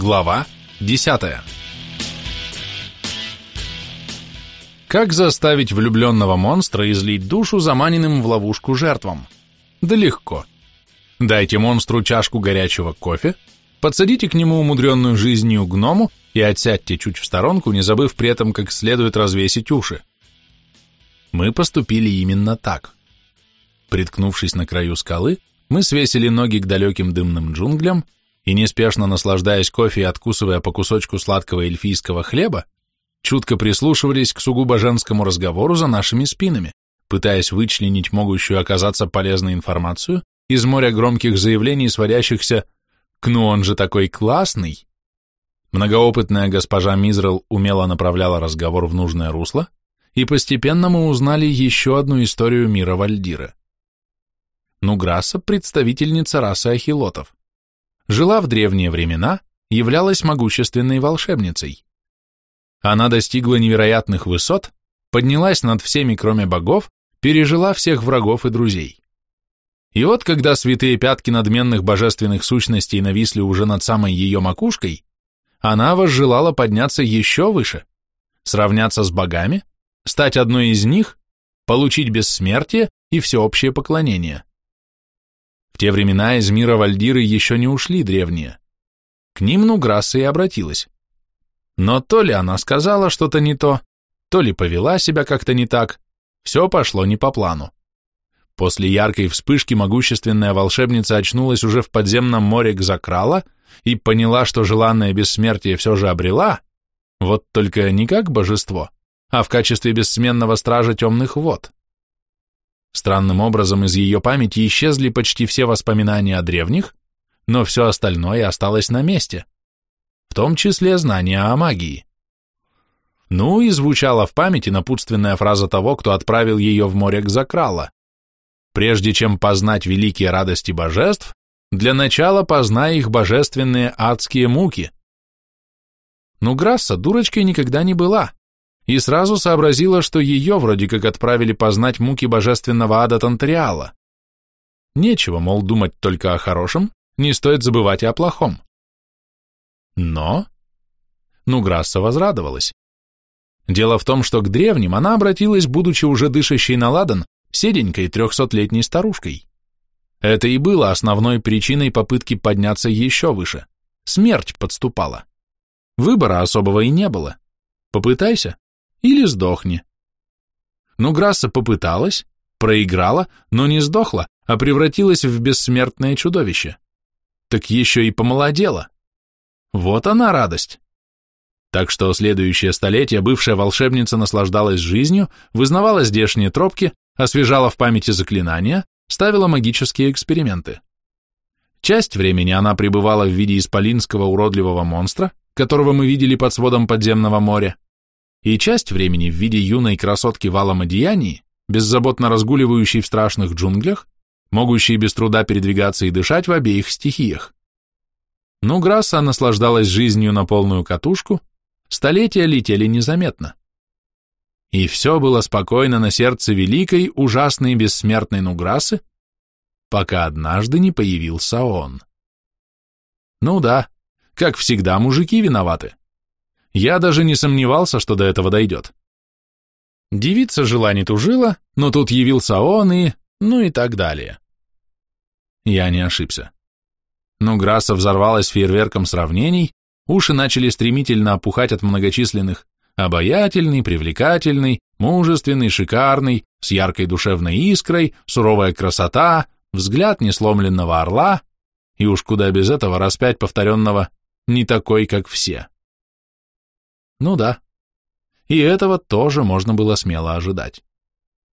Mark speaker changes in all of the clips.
Speaker 1: Глава 10 Как заставить влюбленного монстра излить душу заманенным в ловушку жертвам? Да легко. Дайте монстру чашку горячего кофе, подсадите к нему умудренную жизнью гному и отсядьте чуть в сторонку, не забыв при этом как следует развесить уши. Мы поступили именно так. Приткнувшись на краю скалы, мы свесили ноги к далеким дымным джунглям и, неспешно наслаждаясь кофе и откусывая по кусочку сладкого эльфийского хлеба, чутко прислушивались к сугубо женскому разговору за нашими спинами, пытаясь вычленить могущую оказаться полезной информацию из моря громких заявлений, сводящихся к «ну он же такой классный». Многоопытная госпожа Мизрел умело направляла разговор в нужное русло, и постепенно мы узнали еще одну историю мира Вальдира. Нуграса – представительница расы ахилотов жила в древние времена, являлась могущественной волшебницей. Она достигла невероятных высот, поднялась над всеми, кроме богов, пережила всех врагов и друзей. И вот, когда святые пятки надменных божественных сущностей нависли уже над самой ее макушкой, она возжелала подняться еще выше, сравняться с богами, стать одной из них, получить бессмертие и всеобщее поклонение те времена из мира Вальдиры еще не ушли древние. К ним Нуграсса и обратилась. Но то ли она сказала что-то не то, то ли повела себя как-то не так, все пошло не по плану. После яркой вспышки могущественная волшебница очнулась уже в подземном море Гзакрала и поняла, что желанное бессмертие все же обрела, вот только не как божество, а в качестве бессменного стража темных вод. Странным образом из ее памяти исчезли почти все воспоминания о древних, но все остальное осталось на месте, в том числе знания о магии. Ну и звучала в памяти напутственная фраза того, кто отправил ее в море к Закрала. Прежде чем познать великие радости божеств, для начала познай их божественные адские муки. Ну, Грасса дурочкой никогда не была и сразу сообразила, что ее вроде как отправили познать муки божественного ада Тантариала. Нечего, мол, думать только о хорошем, не стоит забывать и о плохом. Но... Ну, Грасса возрадовалась. Дело в том, что к древним она обратилась, будучи уже дышащей на ладан, седенькой трехсотлетней старушкой. Это и было основной причиной попытки подняться еще выше. Смерть подступала. Выбора особого и не было. Попытайся, или сдохни. Ну, Грасса попыталась, проиграла, но не сдохла, а превратилась в бессмертное чудовище. Так еще и помолодела. Вот она радость. Так что следующее столетие бывшая волшебница наслаждалась жизнью, вызнавала здешние тропки, освежала в памяти заклинания, ставила магические эксперименты. Часть времени она пребывала в виде исполинского уродливого монстра, которого мы видели под сводом подземного моря, и часть времени в виде юной красотки в алом беззаботно разгуливающей в страшных джунглях, могущей без труда передвигаться и дышать в обеих стихиях. Ну, Грасса наслаждалась жизнью на полную катушку, столетия летели незаметно. И все было спокойно на сердце великой, ужасной, бессмертной Нуграсы, пока однажды не появился он. Ну да, как всегда, мужики виноваты. Я даже не сомневался, что до этого дойдет. Девица жила не тужила, но тут явился он и... ну и так далее. Я не ошибся. Но Грасса взорвалась фейерверком сравнений, уши начали стремительно опухать от многочисленных обаятельный, привлекательный, мужественный, шикарный, с яркой душевной искрой, суровая красота, взгляд несломленного орла и уж куда без этого распять повторенного «не такой, как все». Ну да. И этого тоже можно было смело ожидать.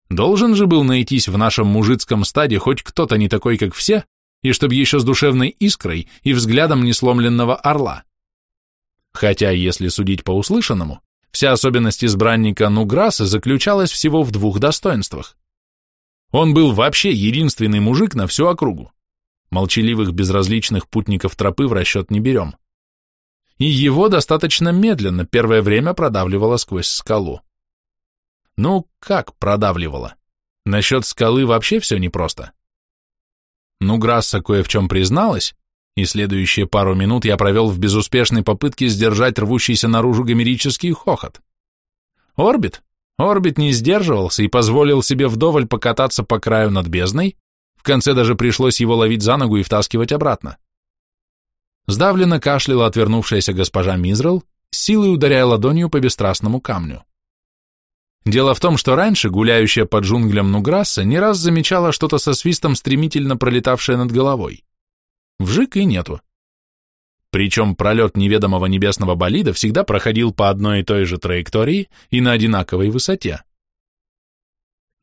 Speaker 1: Должен же был найтись в нашем мужицком стаде хоть кто-то не такой, как все, и чтобы еще с душевной искрой и взглядом несломленного орла. Хотя, если судить по услышанному, вся особенность избранника Нуграса заключалась всего в двух достоинствах. Он был вообще единственный мужик на всю округу. Молчаливых безразличных путников тропы в расчет не берем и его достаточно медленно первое время продавливало сквозь скалу. Ну, как продавливало? Насчет скалы вообще все непросто. Ну, Грасса кое в чем призналась, и следующие пару минут я провел в безуспешной попытке сдержать рвущийся наружу гомерический хохот. Орбит? Орбит не сдерживался и позволил себе вдоволь покататься по краю над бездной, в конце даже пришлось его ловить за ногу и втаскивать обратно. Сдавленно кашляла отвернувшаяся госпожа Мизрел, силой ударяя ладонью по бесстрастному камню. Дело в том, что раньше гуляющая под джунглям Нуграсса не раз замечала что-то со свистом, стремительно пролетавшее над головой. Вжик и нету. Причем пролет неведомого небесного болида всегда проходил по одной и той же траектории и на одинаковой высоте.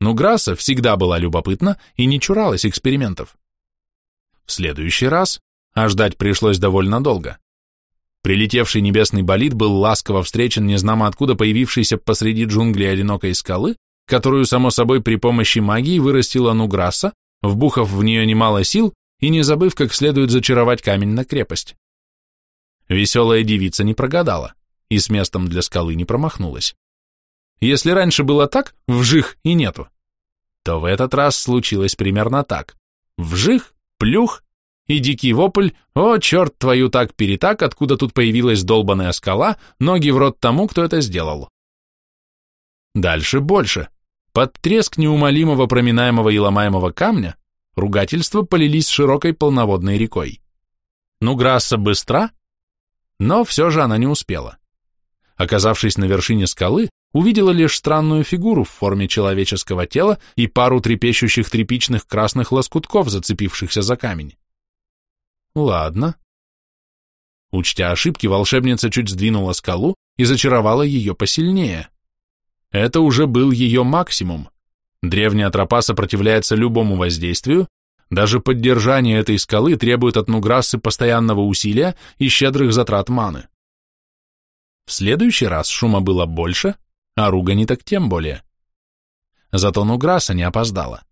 Speaker 1: Нуграсса всегда была любопытна и не чуралась экспериментов. В следующий раз, а ждать пришлось довольно долго, Прилетевший небесный болид был ласково встречен незнамо откуда появившейся посреди джунглей одинокой скалы, которую, само собой, при помощи магии вырастила Нуграсса, вбухав в нее немало сил и не забыв как следует зачаровать камень на крепость. Веселая девица не прогадала и с местом для скалы не промахнулась. Если раньше было так, вжих и нету, то в этот раз случилось примерно так. Вжих, плюх и дикий вопль «О, черт твою так-перетак, откуда тут появилась долбаная скала, ноги в рот тому, кто это сделал». Дальше больше. Под треск неумолимого проминаемого и ломаемого камня ругательства полились широкой полноводной рекой. Ну, Грасса быстра, но все же она не успела. Оказавшись на вершине скалы, увидела лишь странную фигуру в форме человеческого тела и пару трепещущих тряпичных красных лоскутков, зацепившихся за камень. Ладно. Учтя ошибки, волшебница чуть сдвинула скалу и зачаровала ее посильнее. Это уже был ее максимум. Древняя тропа сопротивляется любому воздействию, даже поддержание этой скалы требует от Нуграссы постоянного усилия и щедрых затрат маны. В следующий раз шума было больше, а ругани так тем более. Зато Нуграсса не опоздала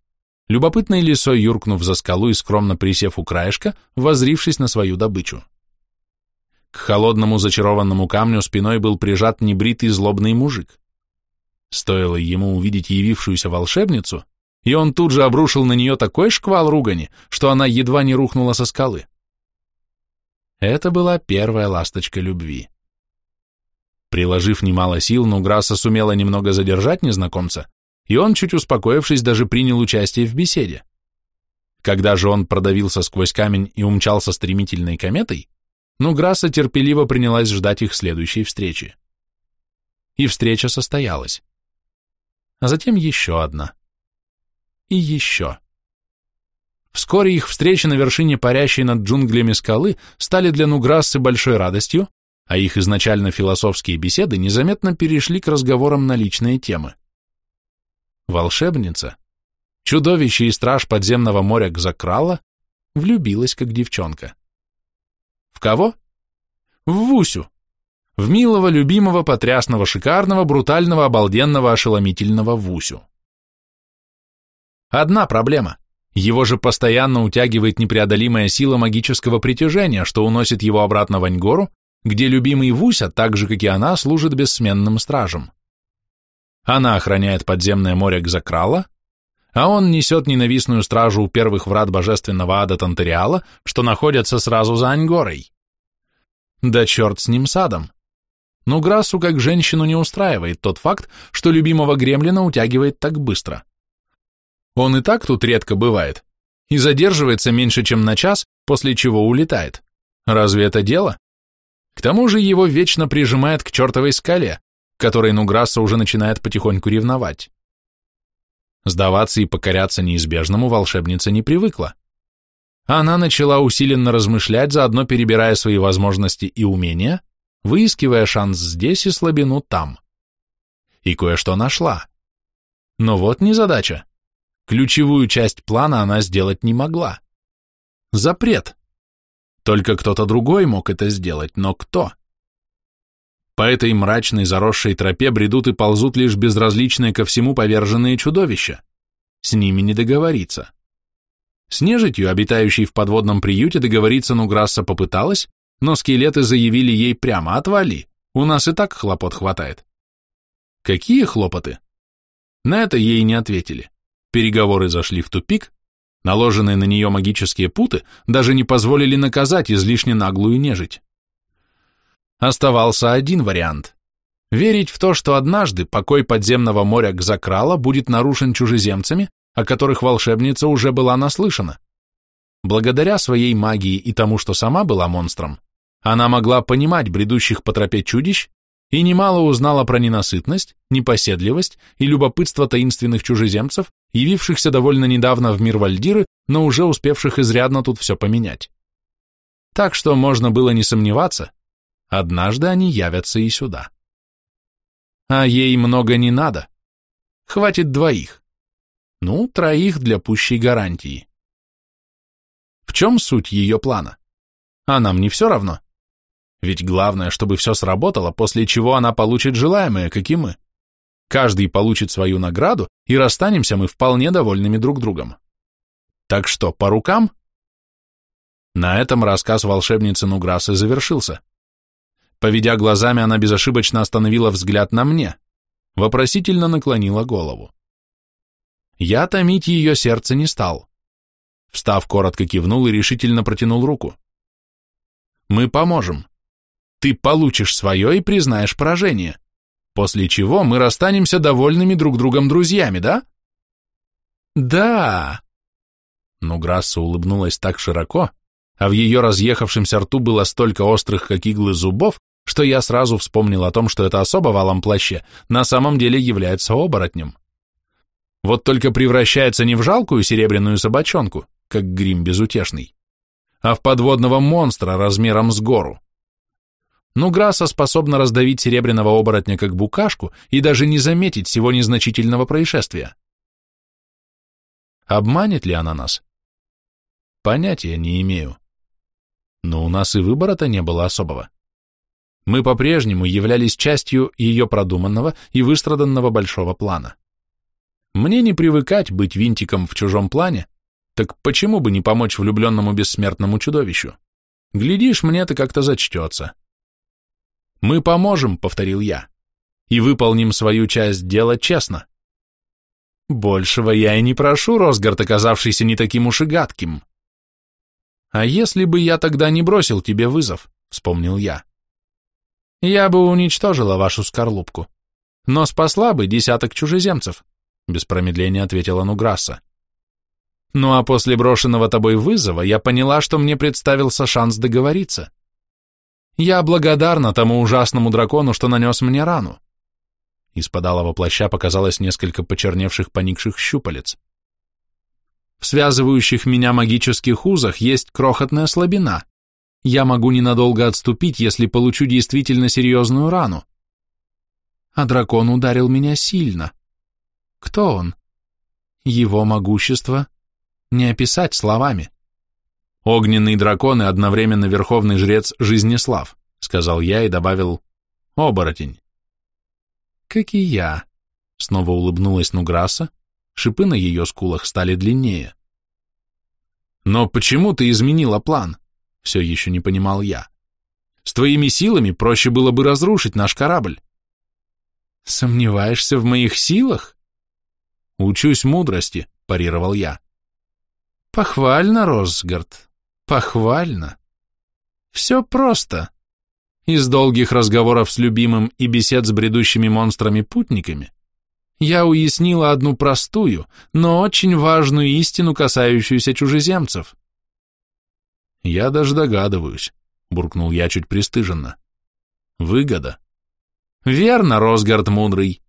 Speaker 1: любопытной лисой юркнув за скалу и скромно присев у краешка, возрившись на свою добычу. К холодному зачарованному камню спиной был прижат небритый злобный мужик. Стоило ему увидеть явившуюся волшебницу, и он тут же обрушил на нее такой шквал ругани, что она едва не рухнула со скалы. Это была первая ласточка любви. Приложив немало сил, Нуграса сумела немного задержать незнакомца, и он, чуть успокоившись, даже принял участие в беседе. Когда же он продавился сквозь камень и умчался стремительной кометой, ну Грасса терпеливо принялась ждать их следующей встречи. И встреча состоялась. А затем еще одна. И еще. Вскоре их встречи на вершине парящей над джунглями скалы стали для Нуграссы большой радостью, а их изначально философские беседы незаметно перешли к разговорам на личные темы волшебница, чудовище и страж подземного моря Гзакрала, влюбилась как девчонка. В кого? В Вусю. В милого, любимого, потрясного, шикарного, брутального, обалденного, ошеломительного Вусю. Одна проблема. Его же постоянно утягивает непреодолимая сила магического притяжения, что уносит его обратно в Аньгору, где любимый Вуся, так же, как и она, служит бессменным стражем. Она охраняет подземное море Гзакрала, а он несет ненавистную стражу у первых врат божественного ада Тантериала, что находятся сразу за Аньгорой. Да черт с ним садом. Но Грассу как женщину не устраивает тот факт, что любимого гремлина утягивает так быстро. Он и так тут редко бывает, и задерживается меньше, чем на час, после чего улетает. Разве это дело? К тому же его вечно прижимает к чертовой скале, которой Нуграсса уже начинает потихоньку ревновать. Сдаваться и покоряться неизбежному волшебница не привыкла. Она начала усиленно размышлять, заодно перебирая свои возможности и умения, выискивая шанс здесь и слабину там. И кое-что нашла. Но вот незадача. Ключевую часть плана она сделать не могла. Запрет. Только кто-то другой мог это сделать, но кто? По этой мрачной заросшей тропе бредут и ползут лишь безразличные ко всему поверженные чудовища. С ними не договориться. С нежитью, обитающей в подводном приюте, договориться Нуграсса попыталась, но скелеты заявили ей прямо «отвали, у нас и так хлопот хватает». Какие хлопоты? На это ей не ответили. Переговоры зашли в тупик, Наложенные на нее магические путы даже не позволили наказать излишне наглую нежить. Оставался один вариант – верить в то, что однажды покой подземного моря Гзакрала будет нарушен чужеземцами, о которых волшебница уже была наслышана. Благодаря своей магии и тому, что сама была монстром, она могла понимать бредущих по тропе чудищ и немало узнала про ненасытность, непоседливость и любопытство таинственных чужеземцев, явившихся довольно недавно в мир Вальдиры, но уже успевших изрядно тут все поменять. Так что можно было не сомневаться, однажды они явятся и сюда. А ей много не надо. Хватит двоих. Ну, троих для пущей гарантии. В чем суть ее плана? А нам не все равно. Ведь главное, чтобы все сработало, после чего она получит желаемое, как и мы. Каждый получит свою награду, и расстанемся мы вполне довольными друг другом. Так что, по рукам? На этом рассказ волшебницы Нуграсы завершился. Поведя глазами, она безошибочно остановила взгляд на мне, вопросительно наклонила голову. Я томить ее сердце не стал. Встав, коротко кивнул и решительно протянул руку. «Мы поможем ты получишь свое и признаешь поражение, после чего мы расстанемся довольными друг другом друзьями, да? Да. Но Грасса улыбнулась так широко, а в ее разъехавшемся рту было столько острых, как иглы зубов, что я сразу вспомнил о том, что эта особа в алом плаще на самом деле является оборотнем. Вот только превращается не в жалкую серебряную собачонку, как грим безутешный, а в подводного монстра размером с гору. Но Грасса способна раздавить серебряного оборотня как букашку и даже не заметить всего незначительного происшествия. Обманет ли она нас? Понятия не имею. Но у нас и выбора-то не было особого. Мы по-прежнему являлись частью ее продуманного и выстраданного большого плана. Мне не привыкать быть винтиком в чужом плане, так почему бы не помочь влюбленному бессмертному чудовищу? Глядишь, мне это как-то зачтется. «Мы поможем», — повторил я, — «и выполним свою часть дела честно». Большего я и не прошу, Росгард, оказавшийся не таким уж и гадким. А если бы я тогда не бросил тебе вызов, вспомнил я. Я бы уничтожила вашу скорлупку, но спасла бы десяток чужеземцев, без промедления ответила Нуграсса. Ну а после брошенного тобой вызова я поняла, что мне представился шанс договориться. Я благодарна тому ужасному дракону, что нанес мне рану. Из-под алого плаща показалось несколько почерневших поникших щупалец. В связывающих меня магических узах есть крохотная слабина. Я могу ненадолго отступить, если получу действительно серьезную рану. А дракон ударил меня сильно. Кто он? Его могущество не описать словами. Огненный дракон и одновременно верховный жрец Жизнеслав, сказал я и добавил оборотень. Как и я, снова улыбнулась Нуграса, шипы на ее скулах стали длиннее. Но почему ты изменила план? Все еще не понимал я. С твоими силами проще было бы разрушить наш корабль. Сомневаешься в моих силах? Учусь мудрости, парировал я. Похвально, Росгард, Похвально. Все просто. Из долгих разговоров с любимым и бесед с бредущими монстрами-путниками я уяснила одну простую, но очень важную истину, касающуюся чужеземцев. Я даже догадываюсь, буркнул я чуть пристыженно. Выгода. Верно, Росгард мудрый.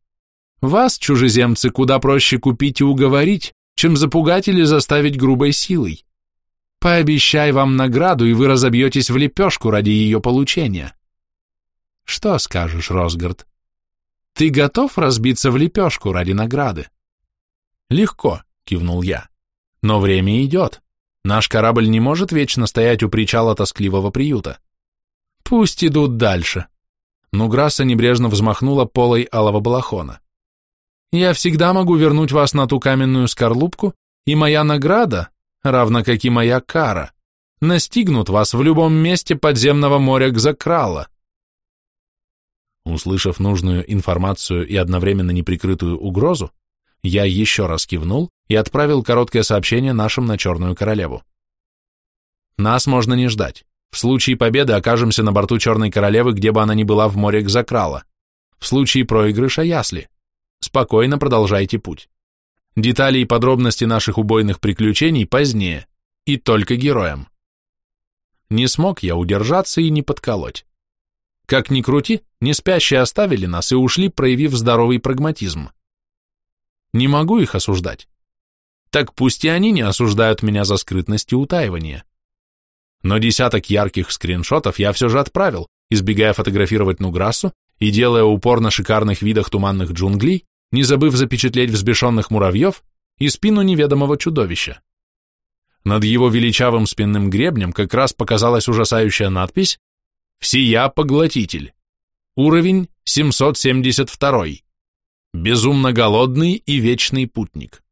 Speaker 1: Вас, чужеземцы, куда проще купить и уговорить, чем запугать или заставить грубой силой. Пообещай вам награду, и вы разобьетесь в лепешку ради ее получения. Что скажешь, Росгард? Ты готов разбиться в лепешку ради награды? Легко, кивнул я. Но время идет. Наш корабль не может вечно стоять у причала тоскливого приюта. Пусть идут дальше. Нуграсса небрежно взмахнула полой алого балахона. Я всегда могу вернуть вас на ту каменную скорлупку, и моя награда, равно как и моя кара, настигнут вас в любом месте подземного моря Гзакрала. Услышав нужную информацию и одновременно неприкрытую угрозу, Я еще раз кивнул и отправил короткое сообщение нашим на Черную Королеву. Нас можно не ждать. В случае победы окажемся на борту Черной Королевы, где бы она ни была в море Гзакрала. В случае проигрыша Ясли. Спокойно продолжайте путь. Детали и подробности наших убойных приключений позднее, и только героям. Не смог я удержаться и не подколоть. Как ни крути, не спящие оставили нас и ушли, проявив здоровый прагматизм. Не могу их осуждать. Так пусть и они не осуждают меня за скрытность и утаивание. Но десяток ярких скриншотов я все же отправил, избегая фотографировать Нуграссу и делая упор на шикарных видах туманных джунглей, не забыв запечатлеть взбешенных муравьев и спину неведомого чудовища. Над его величавым спинным гребнем как раз показалась ужасающая надпись «Всея поглотитель». Уровень 772. Безумно голодный и вечный путник.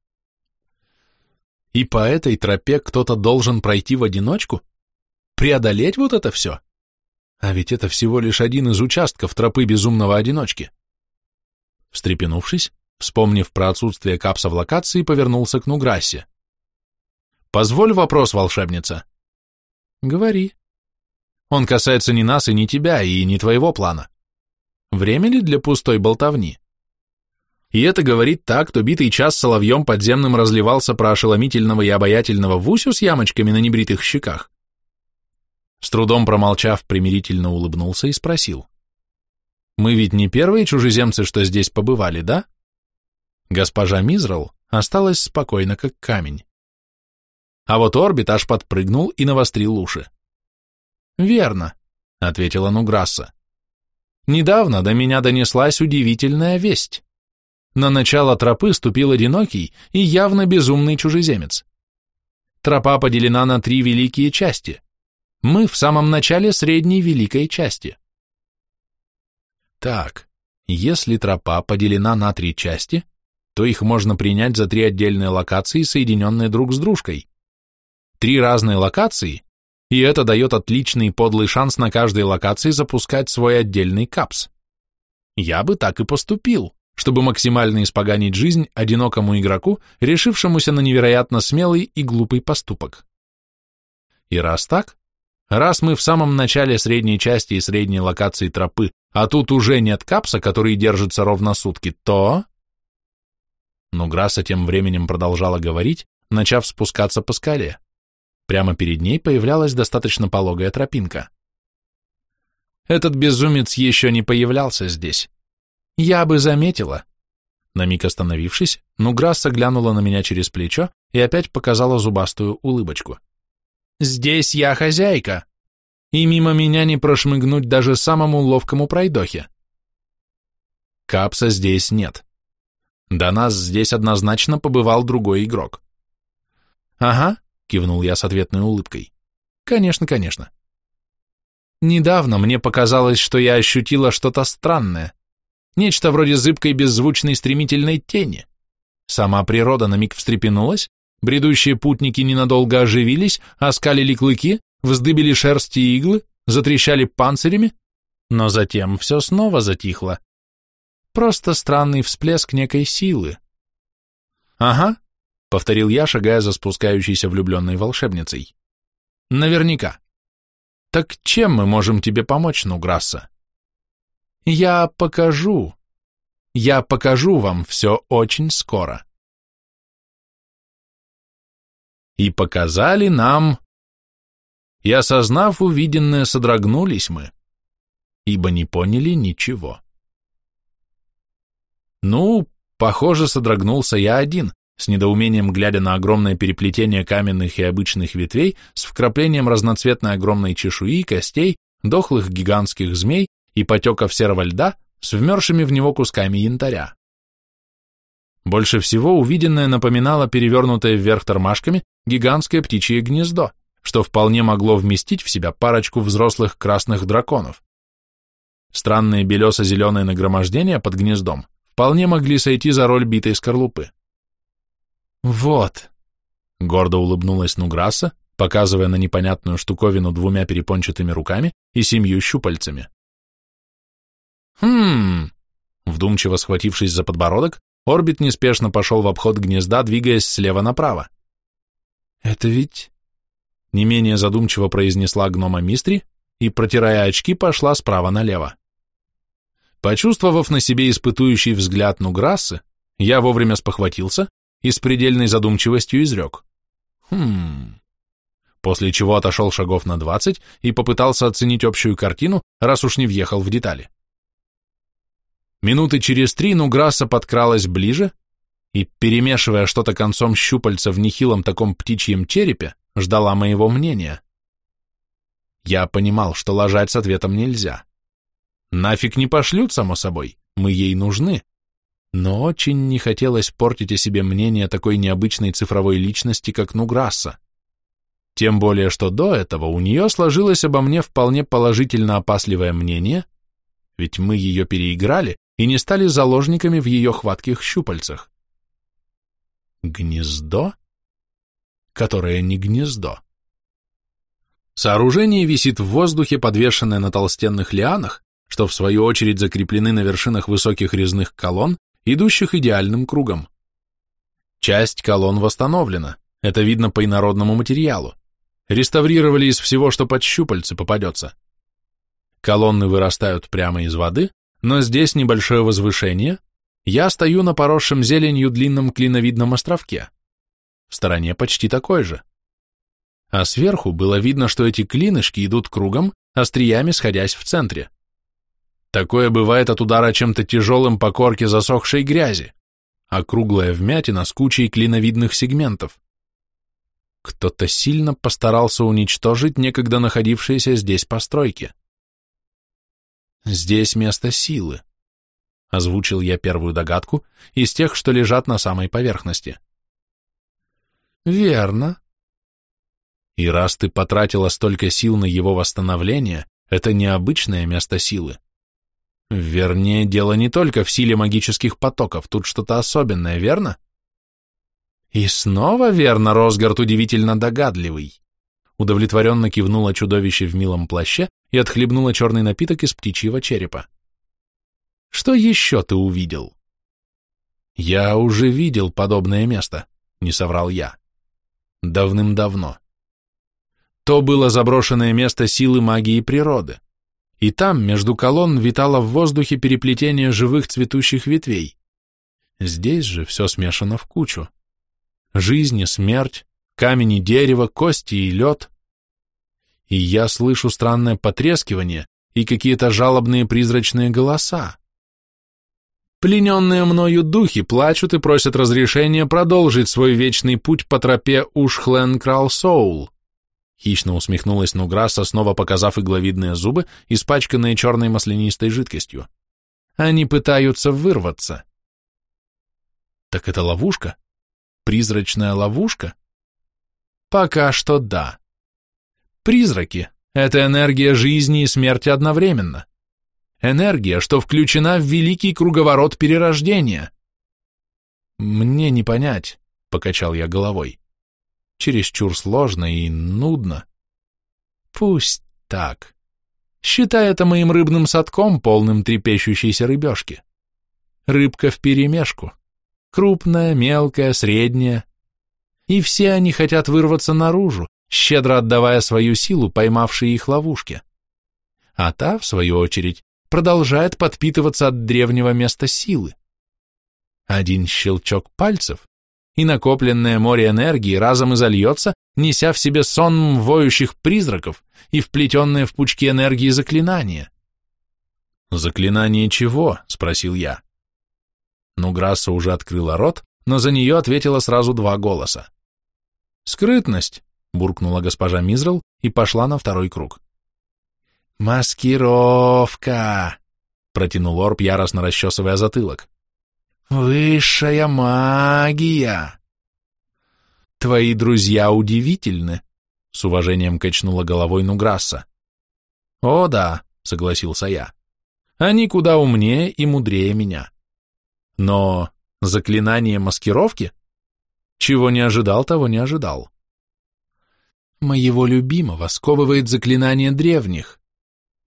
Speaker 1: И по этой тропе кто-то должен пройти в одиночку? Преодолеть вот это все? А ведь это всего лишь один из участков тропы безумного одиночки. Встрепенувшись, вспомнив про отсутствие капса в локации, повернулся к Нуграссе. «Позволь вопрос, волшебница». «Говори». «Он касается не нас и не тебя, и не твоего плана. Время ли для пустой болтовни?» И это говорит так, кто битый час соловьем подземным разливался про ошеломительного и обаятельного Вусю с ямочками на небритых щеках. С трудом промолчав, примирительно улыбнулся и спросил. «Мы ведь не первые чужеземцы, что здесь побывали, да?» Госпожа Мизрал осталась спокойно, как камень. А вот орбит аж подпрыгнул и навострил уши. «Верно», — ответила Нуграсса. «Недавно до меня донеслась удивительная весть. На начало тропы ступил одинокий и явно безумный чужеземец. Тропа поделена на три великие части — мы в самом начале средней великой части. Так, если тропа поделена на три части, то их можно принять за три отдельные локации, соединенные друг с дружкой. Три разные локации, и это дает отличный подлый шанс на каждой локации запускать свой отдельный капс. Я бы так и поступил, чтобы максимально испоганить жизнь одинокому игроку, решившемуся на невероятно смелый и глупый поступок. И раз так, Раз мы в самом начале средней части и средней локации тропы, а тут уже нет капса, который держится ровно сутки, то... Но Грасса тем временем продолжала говорить, начав спускаться по скале. Прямо перед ней появлялась достаточно пологая тропинка. Этот безумец еще не появлялся здесь. Я бы заметила. На миг остановившись, Нуграсса глянула на меня через плечо и опять показала зубастую улыбочку. Здесь я хозяйка, и мимо меня не прошмыгнуть даже самому ловкому пройдохе. Капса здесь нет. До нас здесь однозначно побывал другой игрок. Ага, кивнул я с ответной улыбкой. Конечно, конечно. Недавно мне показалось, что я ощутила что-то странное. Нечто вроде зыбкой беззвучной стремительной тени. Сама природа на миг встрепенулась, Бредущие путники ненадолго оживились, оскалили клыки, вздыбили шерсти и иглы, затрещали панцирями, но затем все снова затихло. Просто странный всплеск некой силы. «Ага», — повторил я, шагая за спускающейся влюбленной волшебницей. «Наверняка. Так чем мы можем тебе помочь, Нуграсса?» «Я покажу. Я покажу вам все очень скоро». и показали нам... И, осознав увиденное, содрогнулись мы, ибо не поняли ничего. Ну, похоже, содрогнулся я один, с недоумением глядя на огромное переплетение каменных и обычных ветвей с вкраплением разноцветной огромной чешуи, костей, дохлых гигантских змей и потеков серого льда с вмершими в него кусками янтаря. Больше всего увиденное напоминало перевернутое вверх тормашками гигантское птичье гнездо, что вполне могло вместить в себя парочку взрослых красных драконов. Странные белесо-зеленые нагромождения под гнездом вполне могли сойти за роль битой скорлупы. «Вот», — гордо улыбнулась Нуграсса, показывая на непонятную штуковину двумя перепончатыми руками и семью щупальцами. «Хм...» Вдумчиво схватившись за подбородок, Орбит неспешно пошел в обход гнезда, двигаясь слева направо. «Это ведь...» Не менее задумчиво произнесла гнома Мистри и, протирая очки, пошла справа налево. Почувствовав на себе испытующий взгляд Нуграссы, я вовремя спохватился и с предельной задумчивостью изрек. Хм... После чего отошел шагов на двадцать и попытался оценить общую картину, раз уж не въехал в детали. Минуты через три Нуграсса подкралась ближе и, перемешивая что-то концом щупальца в нехилом таком птичьем черепе, ждала моего мнения. Я понимал, что ложать с ответом нельзя. Нафиг не пошлют, само собой, мы ей нужны. Но очень не хотелось портить о себе мнение такой необычной цифровой личности, как Нуграсса. Тем более, что до этого у нее сложилось обо мне вполне положительно опасливое мнение, ведь мы ее переиграли и не стали заложниками в ее хватких щупальцах. Гнездо? Которое не гнездо. Сооружение висит в воздухе, подвешенное на толстенных лианах, что в свою очередь закреплены на вершинах высоких резных колонн, идущих идеальным кругом. Часть колонн восстановлена, это видно по инородному материалу. Реставрировали из всего, что под щупальцы попадется. Колонны вырастают прямо из воды, но здесь небольшое возвышение, я стою на поросшем зеленью длинном клиновидном островке. В стороне почти такой же. А сверху было видно, что эти клинышки идут кругом, остриями сходясь в центре. Такое бывает от удара чем-то тяжелым по корке засохшей грязи, а круглая вмятина с кучей клиновидных сегментов. Кто-то сильно постарался уничтожить некогда находившиеся здесь постройки. Здесь место силы. Озвучил я первую догадку из тех, что лежат на самой поверхности. Верно. И раз ты потратила столько сил на его восстановление, это необычное место силы. Вернее, дело не только в силе магических потоков, тут что-то особенное, верно? И снова верно, Росгард удивительно догадливый. Удовлетворенно кивнуло чудовище в милом плаще и отхлебнуло черный напиток из птичьего черепа. Что еще ты увидел? Я уже видел подобное место, не соврал я. Давным-давно. То было заброшенное место силы магии природы и там между колонн витало в воздухе переплетение живых цветущих ветвей. Здесь же все смешано в кучу. Жизнь и смерть, камень и дерево, кости и лед. И я слышу странное потрескивание и какие-то жалобные призрачные голоса. Плененные мною духи плачут и просят разрешения продолжить свой вечный путь по тропе Ушхлен Кралсоул. Хищно усмехнулась Нуграсса, снова показав игловидные зубы, испачканные черной маслянистой жидкостью. Они пытаются вырваться. Так это ловушка? Призрачная ловушка? Пока что да. Призраки — это энергия жизни и смерти одновременно. Энергия, что включена в великий круговорот перерождения. Мне не понять, — покачал я головой чересчур сложно и нудно. Пусть так. Считай это моим рыбным садком, полным трепещущейся рыбешки. Рыбка вперемешку. Крупная, мелкая, средняя. И все они хотят вырваться наружу, щедро отдавая свою силу поймавшей их ловушке. А та, в свою очередь, продолжает подпитываться от древнего места силы. Один щелчок пальцев, и накопленное море энергии разом изольется, неся в себе сон воющих призраков и вплетенные в пучки энергии заклинания. «Заклинание чего?» — спросил я. Ну, Грасса уже открыла рот, но за нее ответила сразу два голоса. «Скрытность!» — буркнула госпожа Мизрел и пошла на второй круг. «Маскировка!» — протянул Орб, яростно расчесывая затылок. Высшая магия! Твои друзья удивительны, с уважением качнула головой Нуграсса. О да, согласился я. Они куда умнее и мудрее меня. Но заклинание маскировки? Чего не ожидал, того не ожидал. Моего любимого сковывает заклинание древних.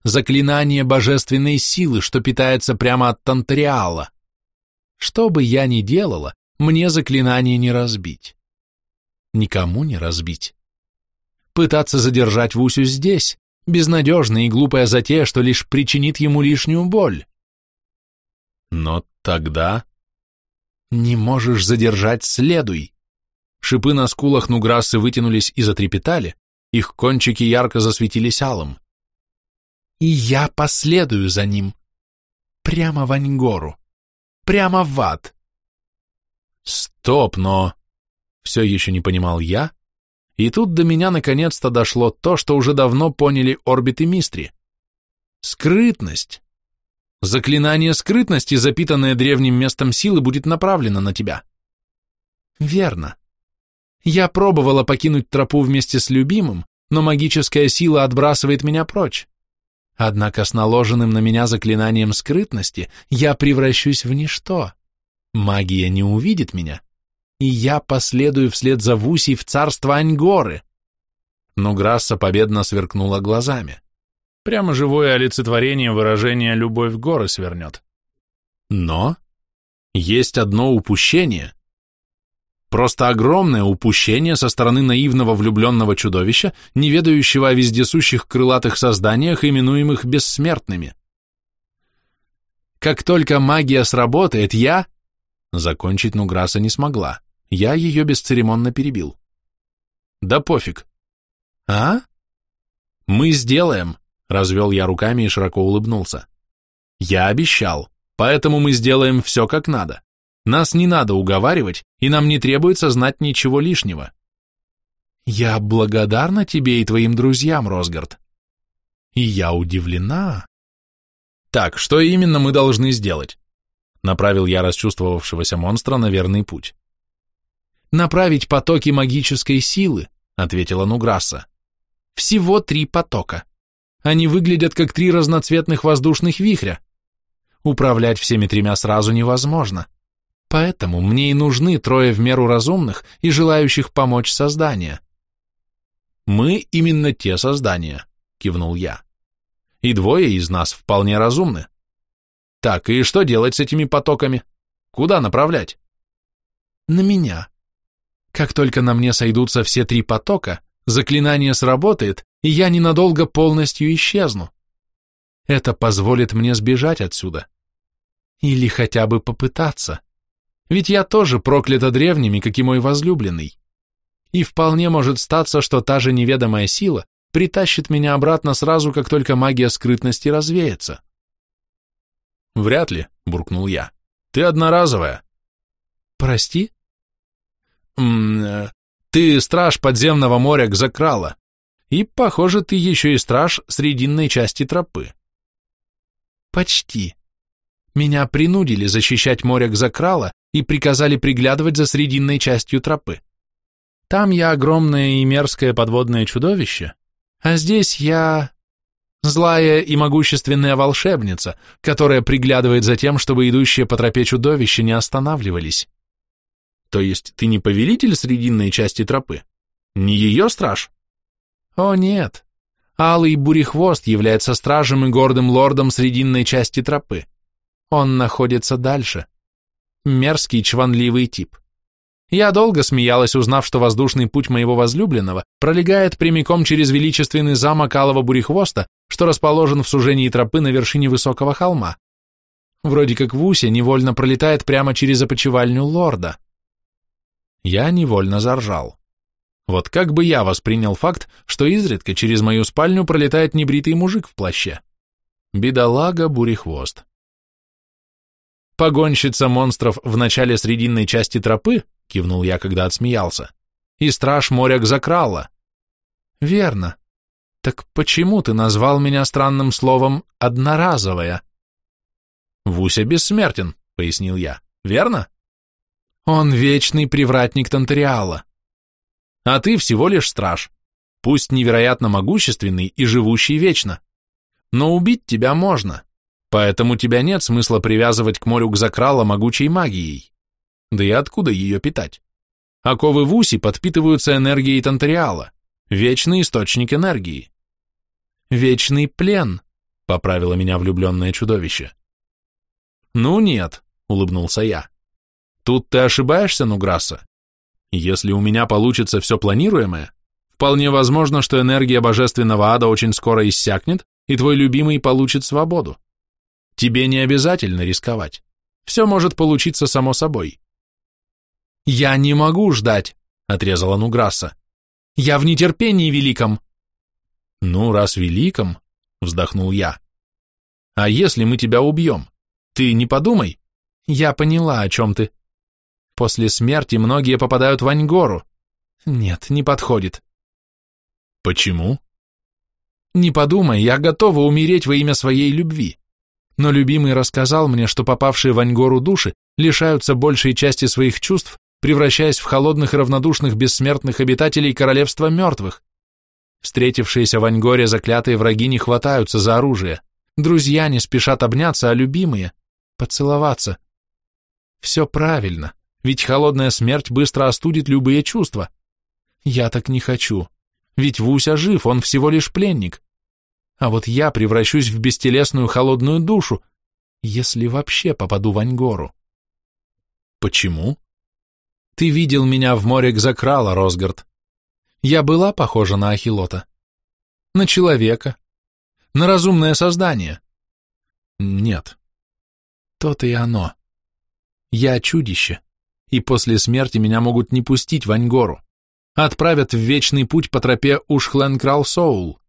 Speaker 1: Заклинание божественной силы, что питается прямо от Тантариала Что бы я ни делала, мне заклинание не разбить. Никому не разбить. Пытаться задержать Вусю здесь – безнадежная и глупая затея, что лишь причинит ему лишнюю боль. Но тогда... Не можешь задержать, следуй. Шипы на скулах Нуграссы вытянулись и затрепетали, их кончики ярко засветились алым. И я последую за ним. Прямо в Аньгору. Прямо в ад. Стоп, но... Все еще не понимал я, и тут до меня наконец-то дошло то, что уже давно поняли орбиты Мистри. Скрытность. Заклинание скрытности, запитанное древним местом силы, будет направлено на тебя. Верно. Я пробовала покинуть тропу вместе с любимым, но магическая сила отбрасывает меня прочь. Однако с наложенным на меня заклинанием скрытности я превращусь в ничто. Магия не увидит меня, и я последую вслед за Вусей в царство Аньгоры. Но Грасса победно сверкнула глазами. Прямо живое олицетворение выражения «любовь горы свернет». Но есть одно упущение. Просто огромное упущение со стороны наивного влюбленного чудовища, не ведающего о вездесущих крылатых созданиях, именуемых бессмертными. Как только магия сработает, я... Закончить Нуграса не смогла. Я ее бесцеремонно перебил. Да пофиг. А? Мы сделаем, Развел я руками и широко улыбнулся. Я обещал, поэтому мы сделаем все как надо. Нас не надо уговаривать, и нам не требуется знать ничего лишнего. Я благодарна тебе и твоим друзьям, Росгард. И я удивлена. Так, что именно мы должны сделать? Направил я расчувствовавшегося монстра на верный путь. Направить потоки магической силы, ответила Нуграсса. Всего три потока. Они выглядят как три разноцветных воздушных вихря. Управлять всеми тремя сразу невозможно. Поэтому мне и нужны трое в меру разумных и желающих помочь создания. Мы именно те создания, кивнул я. И двое из нас вполне разумны. Так, и что делать с этими потоками? Куда направлять? На меня. Как только на мне сойдутся все три потока, заклинание сработает, и я ненадолго полностью исчезну. Это позволит мне сбежать отсюда. Или хотя бы попытаться. Ведь я тоже проклята древними, как и мой возлюбленный. И вполне может статься, что та же неведомая сила притащит меня обратно сразу, как только магия скрытности развеется. Вряд ли, буркнул я. Ты одноразовая. Прости? М -м, ты страж подземного моря Гзакрала. И, похоже, ты еще и страж срединной части тропы. Почти. Меня принудили защищать море Гзакрала и приказали приглядывать за срединной частью тропы. Там я огромное и мерзкое подводное чудовище, а здесь я злая и могущественная волшебница, которая приглядывает за тем, чтобы идущие по тропе чудовища не останавливались. То есть ты не повелитель срединной части тропы? Не ее страж? О нет, Алый Бурехвост является стражем и гордым лордом срединной части тропы. Он находится дальше. Мерзкий, чванливый тип. Я долго смеялась, узнав, что воздушный путь моего возлюбленного пролегает прямиком через величественный замок Алого Бурехвоста, что расположен в сужении тропы на вершине высокого холма. Вроде как в Усе невольно пролетает прямо через опочивальню лорда. Я невольно заржал. Вот как бы я воспринял факт, что изредка через мою спальню пролетает небритый мужик в плаще? Бедолага Бурехвост. Погонщица монстров в начале срединной части тропы, кивнул я, когда отсмеялся, и страж моря закрала. Верно. Так почему ты назвал меня странным словом «одноразовая»? Вуся бессмертен, пояснил я, верно? Он вечный привратник Тантериала а ты всего лишь страж, пусть невероятно могущественный и живущий вечно. Но убить тебя можно, поэтому тебя нет смысла привязывать к морю Гзакрала могучей магией. Да и откуда ее питать? Оковы в уси подпитываются энергией Тантериала, вечный источник энергии. Вечный плен, поправило меня влюбленное чудовище. Ну нет, улыбнулся я, Тут ты ошибаешься, Нуграсса. Если у меня получится все планируемое, вполне возможно, что энергия божественного ада очень скоро иссякнет, и твой любимый получит свободу. Тебе не обязательно рисковать. Все может получиться само собой. «Я не могу ждать», — отрезала Нуграсса. «Я в нетерпении великом». «Ну, раз великом», — вздохнул я. «А если мы тебя убьем? Ты не подумай». «Я поняла, о чем ты. После смерти многие попадают в Аньгору. Нет, не подходит». «Почему?» «Не подумай, я готова умереть во имя своей любви. Но любимый рассказал мне, что попавшие в Аньгору души лишаются большей части своих чувств превращаясь в холодных и равнодушных бессмертных обитателей королевства мертвых. Встретившиеся в Аньгоре заклятые враги не хватаются за оружие. Друзья не спешат обняться, а любимые — поцеловаться. Все правильно, ведь холодная смерть быстро остудит любые чувства. Я так не хочу, ведь Вуся жив, он всего лишь пленник. А вот я превращусь в бестелесную холодную душу, если вообще попаду в Аньгору. Почему? Ты видел меня в море Гзакрала, Росгард. Я была похожа на Ахилота. На человека. На разумное создание. Нет. То-то и оно. Я чудище, и после смерти меня могут не пустить в Аньгору. Отправят в вечный путь по тропе Ушхленкрал Соул.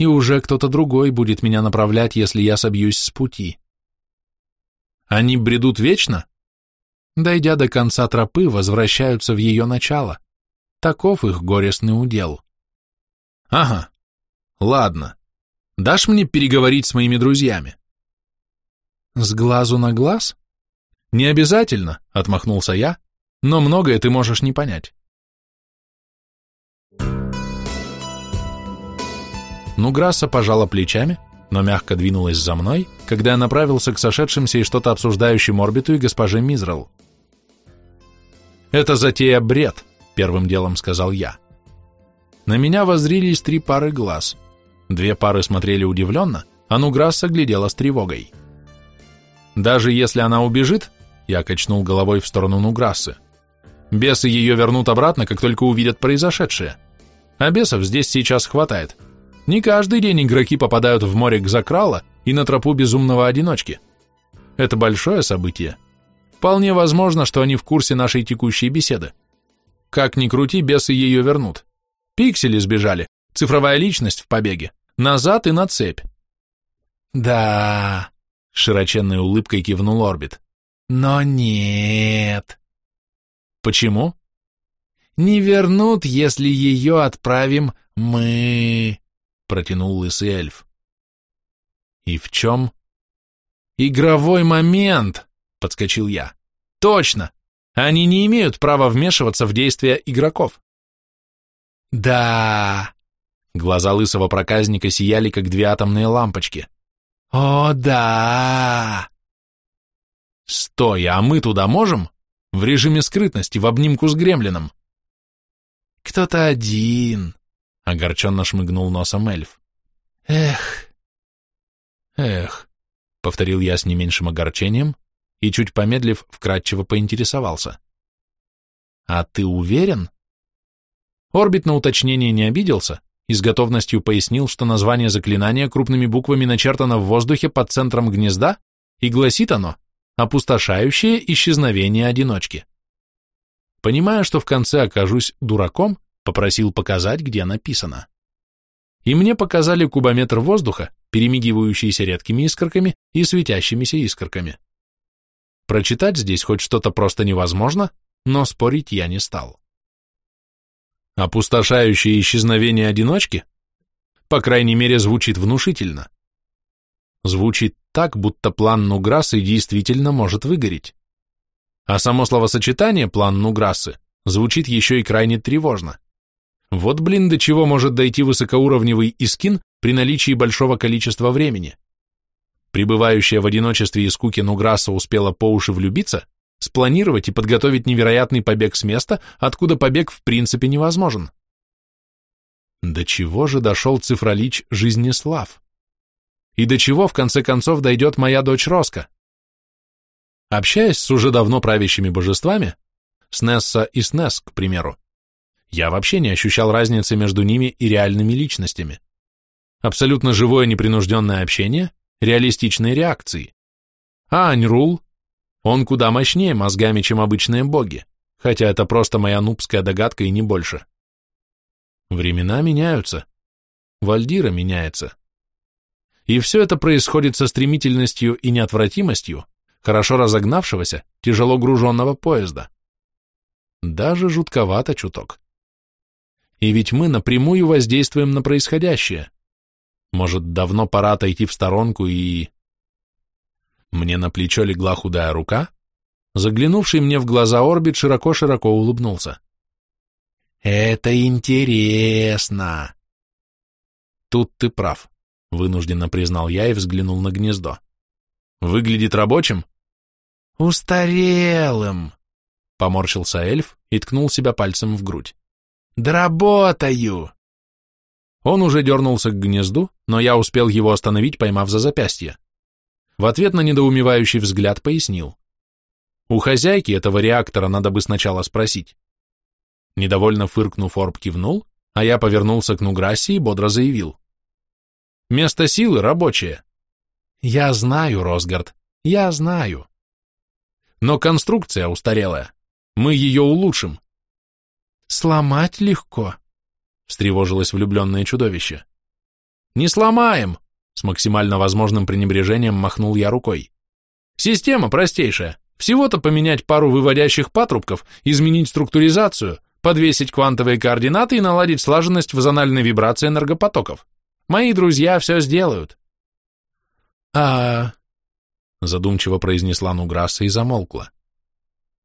Speaker 1: И уже кто-то другой будет меня направлять, если я собьюсь с пути. Они бредут вечно? дойдя до конца тропы, возвращаются в ее начало. Таков их горестный удел. Ага, ладно. Дашь мне переговорить с моими друзьями? С глазу на глаз? Не обязательно, отмахнулся я, но многое ты можешь не понять. Ну, Грасса пожала плечами, но мягко двинулась за мной, когда я направился к сошедшимся и что-то обсуждающим орбиту и госпоже Мизрал. «Это затея бред», — первым делом сказал я. На меня воззрились три пары глаз. Две пары смотрели удивленно, а Нуграсса глядела с тревогой. «Даже если она убежит», — я качнул головой в сторону Нуграссы, «бесы ее вернут обратно, как только увидят произошедшее. А бесов здесь сейчас хватает. Не каждый день игроки попадают в море к закрала и на тропу безумного одиночки. Это большое событие, Вполне возможно, что они в курсе нашей текущей беседы. Как ни крути, бесы ее вернут. Пиксели сбежали, цифровая личность в побеге. Назад и на цепь. Да, широченной улыбкой кивнул Орбит. Но нет. Почему? Не вернут, если ее отправим мы, протянул лысый эльф. И в чем? Игровой момент, подскочил я. Точно! Они не имеют права вмешиваться в действия игроков. Да. Глаза лысого проказника сияли, как две атомные лампочки. О, да. Стой, а мы туда можем? В режиме скрытности, в обнимку с гремлином. Кто-то один, огорченно шмыгнул носом эльф. Эх. Эх, повторил я с не меньшим огорчением, и, чуть помедлив, вкратчиво поинтересовался. «А ты уверен?» Орбит на уточнение не обиделся и с готовностью пояснил, что название заклинания крупными буквами начертано в воздухе под центром гнезда, и гласит оно «Опустошающее исчезновение одиночки». Понимая, что в конце окажусь дураком, попросил показать, где написано. И мне показали кубометр воздуха, перемигивающийся редкими искорками и светящимися искорками. Прочитать здесь хоть что-то просто невозможно, но спорить я не стал. Опустошающее исчезновение одиночки? По крайней мере, звучит внушительно. Звучит так, будто план Нуграссы действительно может выгореть. А само словосочетание «план Нуграссы» звучит еще и крайне тревожно. Вот, блин, до чего может дойти высокоуровневый искин при наличии большого количества времени. Пребывающая в одиночестве и скуке Нуграсса успела по уши влюбиться, спланировать и подготовить невероятный побег с места, откуда побег в принципе невозможен. До чего же дошел цифролич Жизнеслав? И до чего, в конце концов, дойдет моя дочь Роска? Общаясь с уже давно правящими божествами, с Несса и Снес, к примеру, я вообще не ощущал разницы между ними и реальными личностями. Абсолютно живое непринужденное общение, реалистичные реакции. А Аньрул, он куда мощнее мозгами, чем обычные боги, хотя это просто моя нубская догадка и не больше. Времена меняются. Вальдира меняется. И все это происходит со стремительностью и неотвратимостью хорошо разогнавшегося, тяжело груженного поезда. Даже жутковато чуток. И ведь мы напрямую воздействуем на происходящее. Может, давно пора отойти в сторонку и... Мне на плечо легла худая рука, заглянувший мне в глаза орбит широко-широко улыбнулся. «Это интересно!» «Тут ты прав», — вынужденно признал я и взглянул на гнездо. «Выглядит рабочим?»
Speaker 2: «Устарелым», — поморщился эльф и ткнул себя пальцем в грудь. «Доработаю!»
Speaker 1: Он уже дернулся к гнезду, но я успел его остановить, поймав за запястье. В ответ на недоумевающий взгляд пояснил. У хозяйки этого реактора надо бы сначала спросить. Недовольно фыркнув, Орб кивнул, а я повернулся к Нуграсси и бодро заявил. Место силы рабочее.
Speaker 2: Я знаю, Росгард, я знаю.
Speaker 1: Но конструкция устарелая. Мы ее улучшим.
Speaker 2: Сломать легко,
Speaker 1: встревожилось влюбленное чудовище. Не сломаем, с максимально возможным пренебрежением махнул я рукой. Система простейшая. Всего-то поменять пару выводящих патрубков, изменить структуризацию, подвесить квантовые координаты и наладить слаженность в зональной вибрации энергопотоков. Мои друзья все сделают.
Speaker 2: А...
Speaker 1: Задумчиво произнесла Нуграсса и замолкла.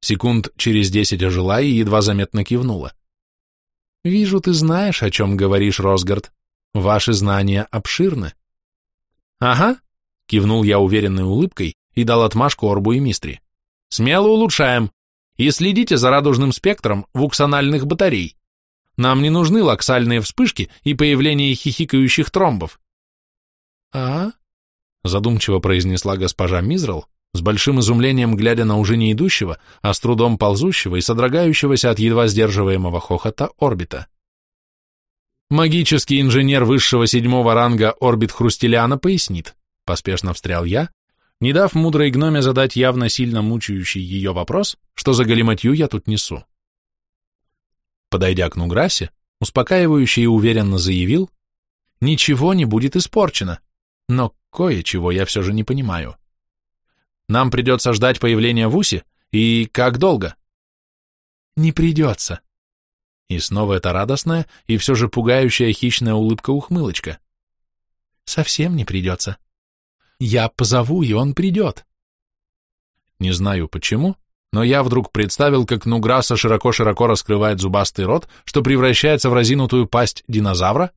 Speaker 1: Секунд через десять ожила и едва заметно кивнула.
Speaker 2: «Вижу, ты знаешь, о чем говоришь, Росгард. Ваши знания обширны».
Speaker 1: «Ага», — кивнул я уверенной улыбкой и дал отмашку Орбу и Мистри. «Смело улучшаем. И следите за радужным спектром вуксональных батарей. Нам не нужны лаксальные вспышки и появление хихикающих тромбов».
Speaker 2: «А?»
Speaker 1: — задумчиво произнесла госпожа Мизрал, с большим изумлением глядя на уже не идущего, а с трудом ползущего и содрогающегося от едва сдерживаемого хохота орбита. Магический инженер высшего седьмого ранга орбит Хрустеляна пояснит, поспешно встрял я, не дав мудрой гноме задать явно сильно мучающий ее вопрос, что за галиматью я тут несу. Подойдя к Нуграсе, успокаивающе и уверенно заявил, ничего не будет испорчено, но кое-чего я все же не понимаю. Нам придется ждать появления Вуси, и как долго?
Speaker 2: Не придется.
Speaker 1: И снова эта радостная и все же пугающая хищная улыбка-ухмылочка.
Speaker 2: Совсем не придется. Я позову, и он придет.
Speaker 1: Не знаю почему, но я вдруг представил, как Нуграса широко-широко раскрывает зубастый рот, что превращается в разинутую пасть динозавра,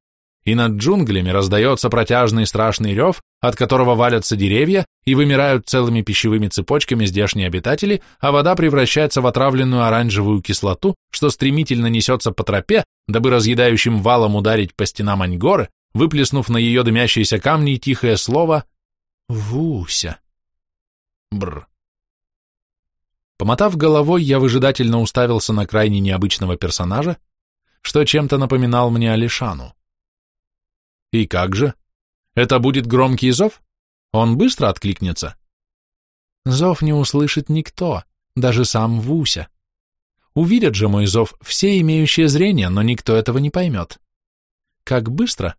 Speaker 1: и над джунглями раздается протяжный страшный рев, от которого валятся деревья и вымирают целыми пищевыми цепочками здешние обитатели, а вода превращается в отравленную оранжевую кислоту, что стремительно несется по тропе, дабы разъедающим валом ударить по стенам Аньгоры, выплеснув на ее дымящиеся камни тихое слово «Вуся». Бр. Помотав головой, я выжидательно уставился на крайне необычного персонажа, что чем-то напоминал мне Алишану. И как же? Это будет громкий зов? Он быстро откликнется?
Speaker 2: Зов не услышит никто, даже сам Вуся. Увидят же мой зов все имеющие зрение, но никто этого не поймет. Как быстро?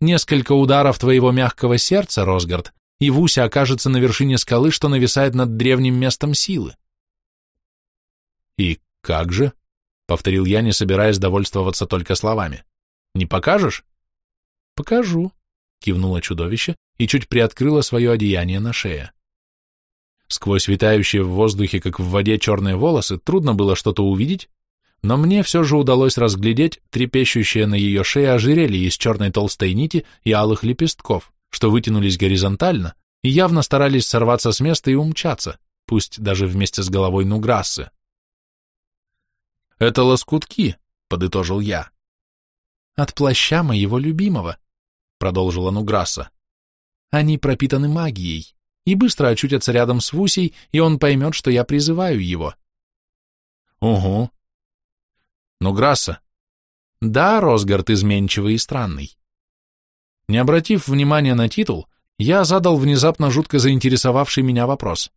Speaker 2: Несколько ударов твоего мягкого сердца, Росгард, и Вуся окажется на вершине скалы, что нависает над древним местом силы.
Speaker 1: И как же? — повторил я, не собираясь довольствоваться только словами. «Не покажешь?»
Speaker 2: «Покажу», —
Speaker 1: кивнуло чудовище и чуть приоткрыло свое одеяние на шее. Сквозь витающие в воздухе, как в воде, черные волосы трудно было что-то увидеть, но мне все же удалось разглядеть трепещущее на ее шее ожерелье из черной толстой нити и алых лепестков, что вытянулись горизонтально и явно старались сорваться с места и умчаться, пусть даже вместе с головой Нуграссы. «Это лоскутки», — подытожил я.
Speaker 2: «От плаща моего любимого», продолжила Нуграсса. Они пропитаны магией. и быстро очутятся рядом с Вусей, и он поймет, что я призываю его.
Speaker 1: Угу. Ну, Грасса.
Speaker 2: Да, Росгард изменчивый и странный.
Speaker 1: Не обратив внимания на титул, я задал внезапно жутко заинтересовавший меня вопрос.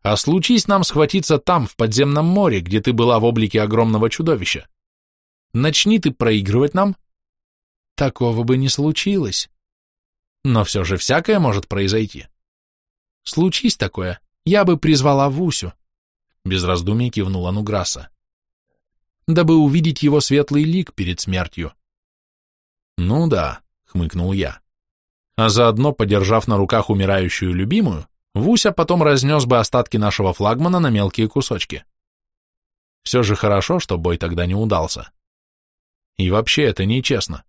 Speaker 1: А случись нам схватиться там, в подземном море, где ты была в облике огромного чудовища. Начни ты проигрывать нам?
Speaker 2: Такого бы не случилось.
Speaker 1: Но все же всякое может произойти.
Speaker 2: Случись такое, я бы призвала Вусю.
Speaker 1: Без раздумий кивнула Нуграса.
Speaker 2: Дабы увидеть его светлый лик перед смертью.
Speaker 1: Ну да, хмыкнул я. А заодно, подержав на руках умирающую любимую, Вуся потом разнес бы остатки нашего флагмана на мелкие кусочки. Все же хорошо, что бой тогда не удался. И вообще это нечестно.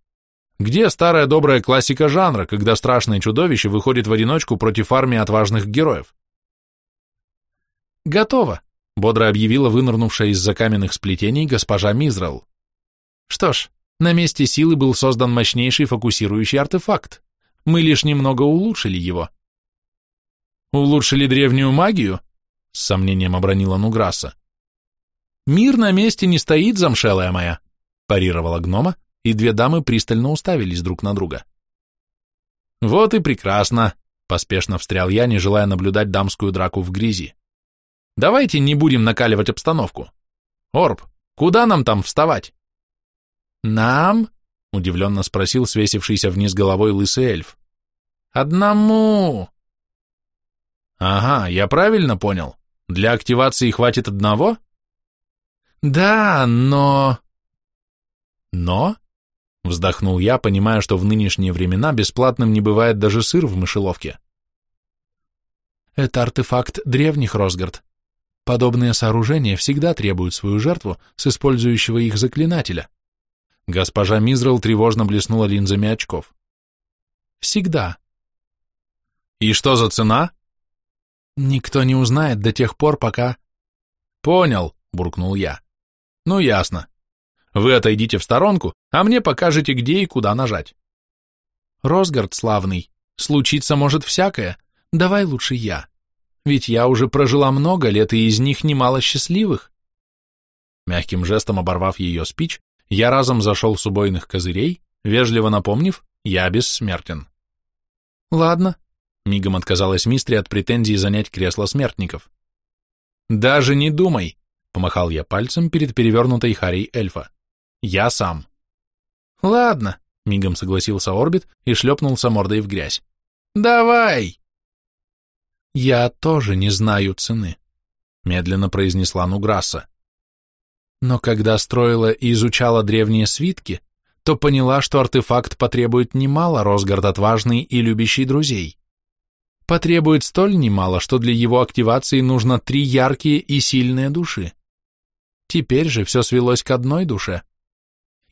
Speaker 1: Где старая добрая классика жанра, когда страшное чудовище выходит в одиночку против армии отважных героев?
Speaker 2: «Готово», — бодро объявила вынырнувшая из-за каменных сплетений госпожа Мизрал. «Что ж, на месте силы был создан мощнейший фокусирующий артефакт. Мы лишь немного улучшили его».
Speaker 1: «Улучшили древнюю магию?» — с сомнением обронила Нуграсса.
Speaker 2: «Мир на месте не стоит, замшелая моя», — парировала гнома, и две дамы пристально уставились друг на друга.
Speaker 1: «Вот и прекрасно», — поспешно встрял я, не желая наблюдать дамскую драку в грязи. «Давайте не будем накаливать обстановку. Орб, куда нам там вставать?»
Speaker 2: «Нам?»
Speaker 1: — удивленно спросил свесившийся вниз головой лысый эльф.
Speaker 2: «Одному!»
Speaker 1: «Ага, я правильно понял? Для активации хватит одного?»
Speaker 2: «Да, но...»
Speaker 1: «Но?» Вздохнул я, понимая, что в нынешние времена бесплатным не бывает даже сыр в мышеловке.
Speaker 2: Это артефакт древних, Росгард. Подобные сооружения всегда требуют свою жертву с использующего их заклинателя.
Speaker 1: Госпожа Мизрал тревожно блеснула линзами очков.
Speaker 2: Всегда.
Speaker 1: И что за цена?
Speaker 2: Никто не узнает до тех пор, пока...
Speaker 1: Понял, буркнул я. Ну, ясно. Вы отойдите в сторонку, а мне покажете, где и куда нажать.
Speaker 2: Росгард славный, случиться может всякое, давай лучше я. Ведь я уже прожила много лет, и из них немало счастливых.
Speaker 1: Мягким жестом оборвав ее спич, я разом зашел с убойных козырей, вежливо напомнив, я бессмертен.
Speaker 2: Ладно,
Speaker 1: мигом отказалась Мистри от претензии занять кресло смертников.
Speaker 2: Даже не думай,
Speaker 1: помахал я пальцем перед перевернутой харей эльфа. Я сам.
Speaker 2: Ладно,
Speaker 1: мигом согласился Орбит и шлепнулся мордой в грязь.
Speaker 2: Давай. Я тоже не знаю цены,
Speaker 1: медленно произнесла Нуграсса.
Speaker 2: Но когда строила и изучала древние свитки, то поняла, что артефакт потребует немало Росгард отважный и любящий друзей. Потребует столь немало, что для его активации нужно три яркие и сильные души. Теперь же все свелось к одной душе —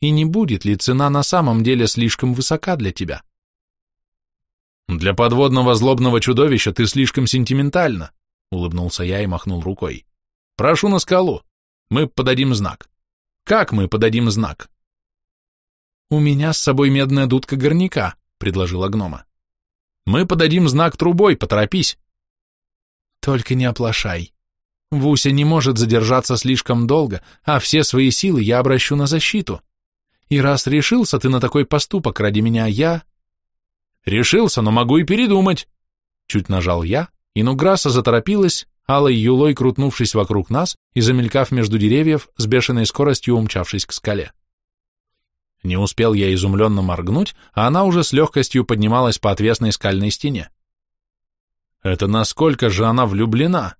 Speaker 2: и не будет ли цена на самом деле слишком высока для тебя?
Speaker 1: Для подводного злобного чудовища ты слишком сентиментальна, улыбнулся я и махнул рукой. Прошу на скалу. Мы подадим знак. Как мы подадим знак?
Speaker 2: У меня с собой медная дудка горняка, предложила гнома.
Speaker 1: Мы подадим знак трубой, поторопись.
Speaker 2: Только не оплошай. Вуся не может задержаться слишком долго, а все свои силы я обращу на защиту. И раз решился ты на такой поступок ради меня, я...
Speaker 1: Решился, но могу и передумать. Чуть нажал я, и Нуграса заторопилась, алой юлой крутнувшись вокруг нас и замелькав между деревьев, с бешеной скоростью умчавшись к скале. Не успел я изумленно моргнуть, а она уже с легкостью поднималась по отвесной скальной стене. Это насколько же она влюблена?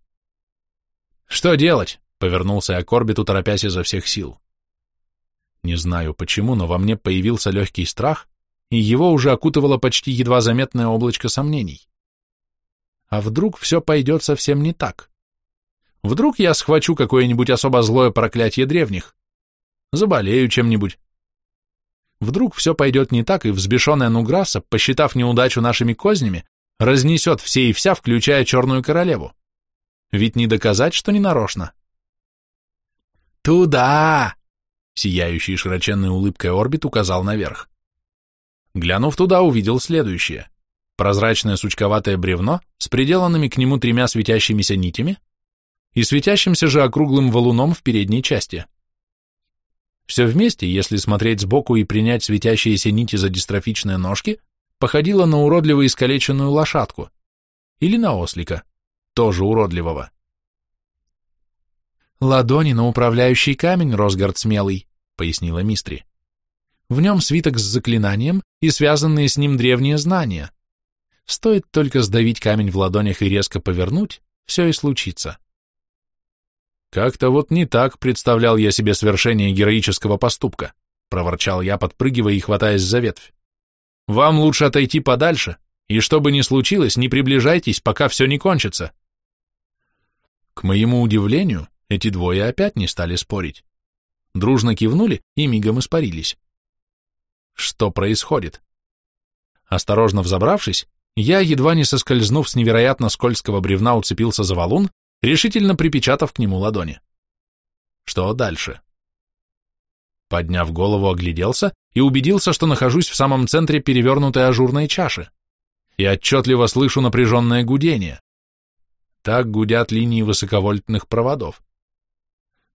Speaker 1: Что делать? Повернулся я к орбиту, торопясь изо всех сил. Не знаю почему, но во мне появился легкий страх, и его уже окутывало почти едва заметное облачко сомнений. А вдруг все пойдет совсем не так? Вдруг я схвачу какое-нибудь особо злое проклятие древних? Заболею чем-нибудь? Вдруг все пойдет не так, и взбешенная Нуграса, посчитав неудачу нашими кознями, разнесет все и вся, включая черную королеву? Ведь не доказать, что не нарочно.
Speaker 2: «Туда!»
Speaker 1: Сияющий широченной улыбкой орбит указал наверх. Глянув туда, увидел следующее. прозрачное сучковатое бревно с приделанными к нему тремя светящимися нитями и светящимся же округлым валуном в передней части. Все вместе, если смотреть сбоку и принять светящиеся нити за дистрофичные ножки, походило на уродливо искалеченную лошадку или на ослика, тоже уродливого.
Speaker 2: «Ладони на управляющий камень, Росгард смелый», — пояснила Мистри. «В нем свиток с заклинанием и связанные с ним древние знания. Стоит только сдавить камень в ладонях и резко повернуть, все и случится».
Speaker 1: «Как-то вот не так представлял я себе свершение героического поступка», — проворчал я, подпрыгивая и хватаясь за ветвь. «Вам лучше отойти подальше, и что бы ни случилось, не приближайтесь, пока все не кончится». К моему удивлению, эти двое опять не стали спорить. Дружно кивнули и мигом испарились. Что происходит? Осторожно взобравшись, я, едва не соскользнув с невероятно скользкого бревна, уцепился за валун, решительно припечатав к нему ладони. Что дальше? Подняв голову, огляделся и убедился, что нахожусь в самом центре перевернутой ажурной чаши и отчетливо слышу напряженное гудение. Так гудят линии высоковольтных проводов.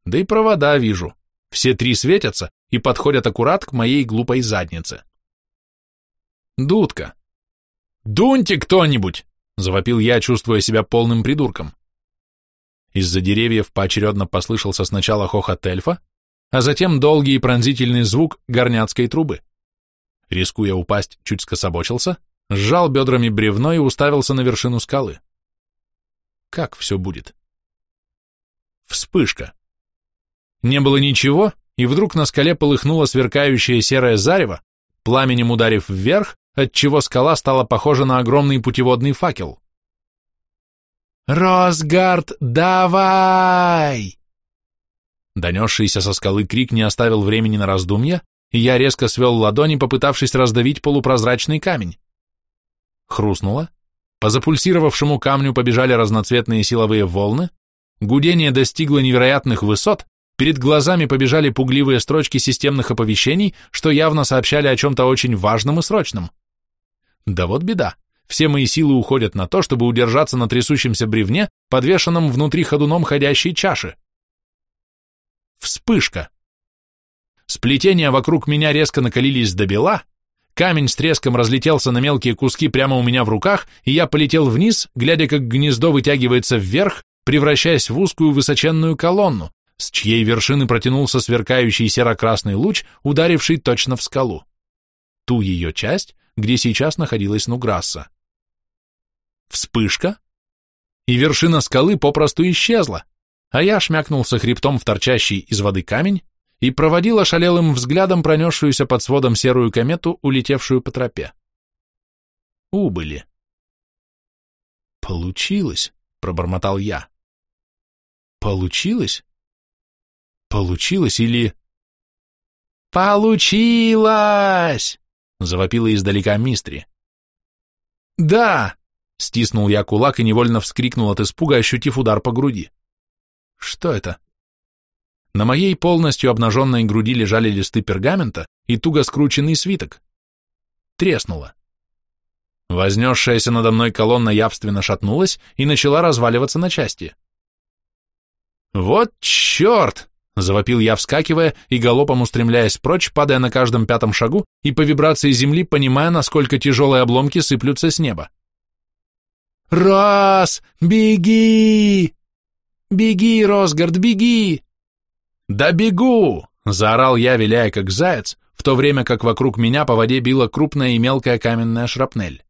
Speaker 1: Да и провода вижу. Все три светятся и подходят аккурат к моей глупой заднице. Дудка. «Дуньте кто-нибудь!» — завопил я, чувствуя себя полным придурком. Из-за деревьев поочередно послышался сначала хохот эльфа, а затем долгий и пронзительный звук горняцкой трубы. Рискуя упасть, чуть скособочился, сжал бедрами бревно и уставился на вершину скалы. Как все будет? Вспышка. Не было ничего, и вдруг на скале полыхнуло сверкающее серое зарево, пламенем ударив вверх, отчего скала стала похожа на огромный путеводный факел.
Speaker 2: «Росгард, давай!»
Speaker 1: Донесшийся со скалы крик не оставил времени на раздумья, и я резко свел ладони, попытавшись раздавить полупрозрачный камень. Хрустнуло, по запульсировавшему камню побежали разноцветные силовые волны, гудение достигло невероятных высот, Перед глазами побежали пугливые строчки системных оповещений, что явно сообщали о чем-то очень важном и срочном. Да вот беда. Все мои силы уходят на то, чтобы удержаться на трясущемся бревне, подвешенном внутри ходуном ходящей чаши. Вспышка. Сплетения вокруг меня резко накалились до бела, камень с треском разлетелся на мелкие куски прямо у меня в руках, и я полетел вниз, глядя, как гнездо вытягивается вверх, превращаясь в узкую высоченную колонну, с чьей вершины протянулся сверкающий серо-красный луч, ударивший точно в скалу. Ту ее часть, где сейчас находилась Нуграсса. Вспышка, и вершина скалы попросту исчезла, а я шмякнулся хребтом в торчащий из воды камень и проводил ошалелым взглядом пронесшуюся под сводом серую комету, улетевшую по тропе. Убыли. «Получилось», — пробормотал я. «Получилось?» Получилось или...
Speaker 2: Получилось!
Speaker 1: Завопила издалека Мистри.
Speaker 2: Да!
Speaker 1: Стиснул я кулак и невольно вскрикнул от испуга, ощутив удар по груди. Что это? На моей полностью обнаженной груди лежали листы пергамента и туго скрученный свиток. Треснуло. Вознесшаяся надо мной колонна явственно шатнулась и начала разваливаться на части. «Вот черт!» Завопил я, вскакивая и галопом устремляясь прочь, падая на каждом пятом шагу и по вибрации земли понимая, насколько тяжелые обломки сыплются с неба.
Speaker 2: «Раз! Беги! Беги, Росгард, беги!»
Speaker 1: «Да бегу!» — заорал я, виляя как заяц, в то время как вокруг меня по воде била крупная и мелкая каменная шрапнель.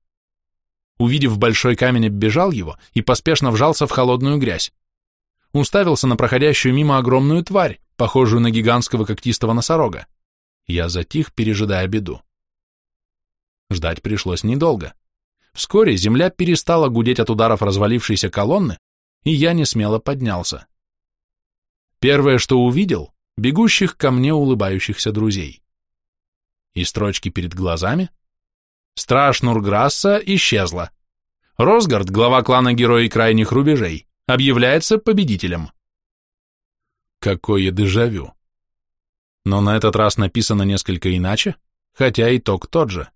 Speaker 1: Увидев большой камень, оббежал его и поспешно вжался в холодную грязь уставился на проходящую мимо огромную тварь, похожую на гигантского когтистого носорога. Я затих, пережидая беду. Ждать пришлось недолго. Вскоре земля перестала гудеть от ударов развалившейся колонны, и я не смело поднялся. Первое, что увидел, бегущих ко мне улыбающихся друзей. И строчки перед глазами. Страж Нурграсса исчезла. Росгард, глава клана Герои Крайних Рубежей, объявляется победителем. Какое дежавю. Но на этот раз написано несколько иначе, хотя итог тот же.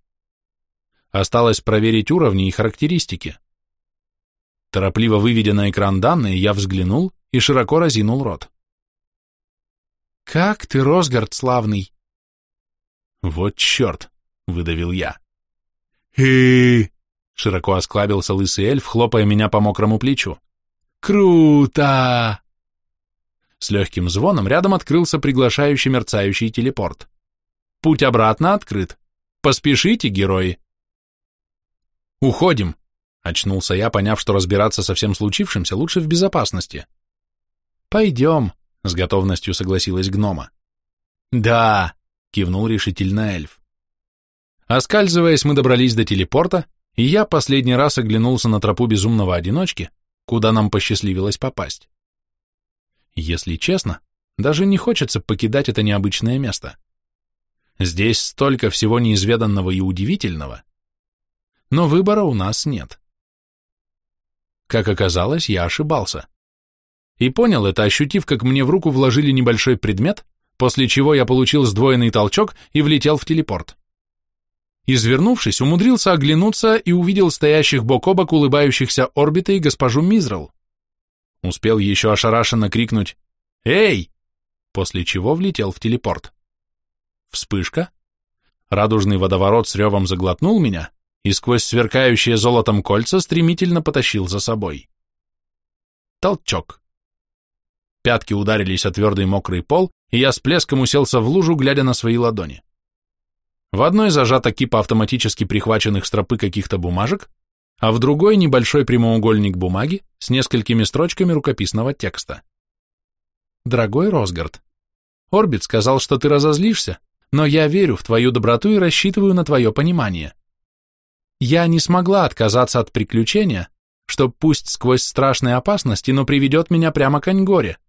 Speaker 1: Осталось проверить уровни и характеристики. Торопливо выведя на экран данные, я взглянул и широко разинул рот.
Speaker 2: «Как ты, Росгард славный!»
Speaker 1: «Вот черт!» — выдавил я.
Speaker 2: «Хы!»
Speaker 1: — широко осклабился лысый эльф, хлопая меня по мокрому плечу.
Speaker 2: «Круто!»
Speaker 1: С легким звоном рядом открылся приглашающий мерцающий телепорт. «Путь обратно открыт. Поспешите, герои!» «Уходим!» Очнулся я, поняв, что разбираться со всем случившимся лучше в безопасности.
Speaker 2: «Пойдем», — с
Speaker 1: готовностью согласилась гнома.
Speaker 2: «Да», —
Speaker 1: кивнул решительно эльф. Оскальзываясь, мы добрались до телепорта, и я последний раз оглянулся на тропу безумного одиночки, куда нам посчастливилось попасть. Если честно, даже не хочется покидать это необычное место. Здесь столько всего неизведанного и удивительного, но выбора у нас нет. Как оказалось, я ошибался. И понял это, ощутив, как мне в руку вложили небольшой предмет, после чего я получил сдвоенный толчок и влетел в телепорт. Извернувшись, умудрился оглянуться и увидел стоящих бок о бок улыбающихся орбита и госпожу Мизрал. Успел еще ошарашенно крикнуть «Эй!», после чего влетел в телепорт. Вспышка. Радужный водоворот с ревом заглотнул меня, и сквозь сверкающие золотом кольца стремительно потащил за собой. Толчок. Пятки ударились о твердый мокрый пол, и я с плеском уселся в лужу, глядя на свои ладони. В одной зажата кипа автоматически прихваченных стропы каких-то бумажек, а в другой небольшой прямоугольник бумаги с несколькими строчками рукописного текста. «Дорогой Росгард, Орбит сказал, что ты разозлишься, но я верю в твою доброту и рассчитываю на твое понимание. Я не смогла отказаться от приключения, что пусть сквозь страшные опасности, но приведет меня прямо к Аньгоре,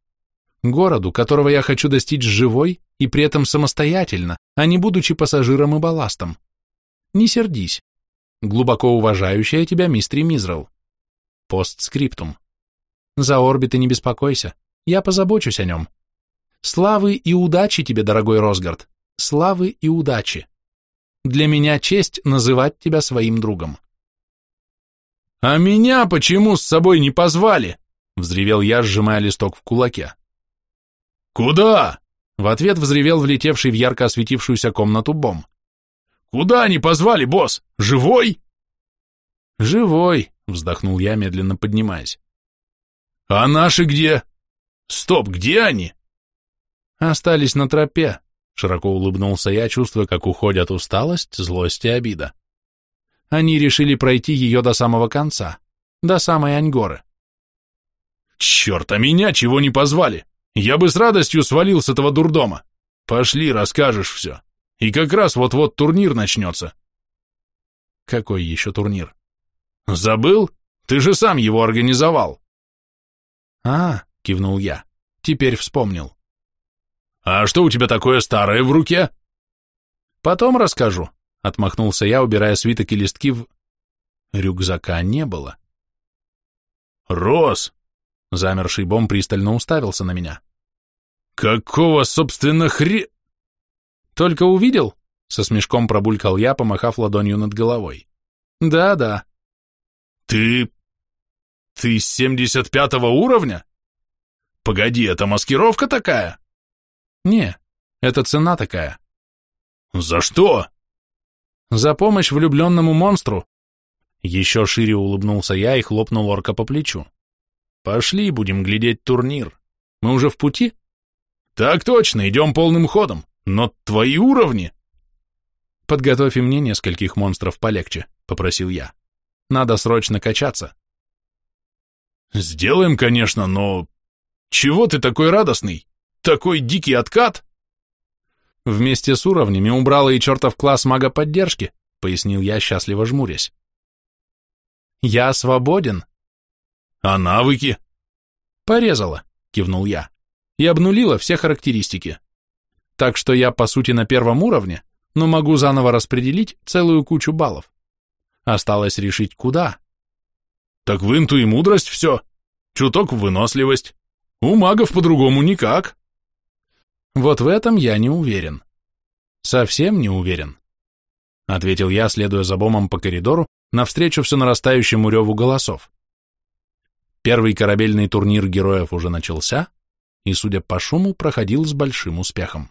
Speaker 1: городу, которого я хочу достичь живой и при этом самостоятельно, а не будучи пассажиром и балластом. Не сердись. Глубоко уважающая тебя мистер Мизрал. Постскриптум. За орбиты не беспокойся, я позабочусь о нем. Славы и удачи тебе, дорогой Росгард, славы и удачи. Для меня честь называть тебя своим другом. «А меня почему с собой не позвали?» — взревел я, сжимая листок в кулаке. «Куда?» — в ответ взревел влетевший в ярко осветившуюся комнату Бом. «Куда не позвали, босс? Живой?» «Живой», — вздохнул я, медленно поднимаясь. «А наши где? Стоп, где они?» «Остались на тропе», Широко улыбнулся я, чувствуя, как уходят усталость, злость и обида. Они решили пройти ее до самого конца, до самой Аньгоры. «Черт, а меня чего не позвали? Я бы с радостью свалил с этого дурдома. Пошли, расскажешь все. И как раз вот-вот турнир начнется». «Какой еще турнир?» «Забыл? Ты же сам его организовал». «А, — кивнул я, — теперь вспомнил. «А что у тебя такое старое в руке?» «Потом расскажу», — отмахнулся я, убирая свиток и листки в... Рюкзака не было. «Рос!» — замерший бом пристально уставился на меня. «Какого, собственно, хре...» «Только увидел?» — со смешком пробулькал я, помахав ладонью над головой. «Да-да». «Ты... ты семьдесят пятого уровня? Погоди, это маскировка такая?» Не, это цена такая. За что? За помощь влюбленному монстру. Еще шире улыбнулся я и хлопнул орка по плечу. Пошли, будем глядеть турнир. Мы уже в пути? Так точно, идем полным ходом. Но твои уровни... Подготовь мне нескольких монстров полегче, попросил я. Надо срочно качаться. Сделаем, конечно, но... Чего ты такой радостный? Такой дикий откат!» «Вместе с уровнями убрала и чертов класс мага поддержки», пояснил я, счастливо жмурясь. «Я свободен». «А навыки?» «Порезала», кивнул я, и обнулила все характеристики. Так что я, по сути, на первом уровне, но могу заново распределить целую кучу баллов. Осталось решить, куда. Так в инту и мудрость все. Чуток в выносливость. У магов по-другому никак. Вот в этом я не уверен. Совсем не уверен. — ответил я, следуя за Бомом по коридору, навстречу все нарастающему реву голосов. Первый корабельный турнир героев уже начался и, судя по шуму, проходил с большим успехом.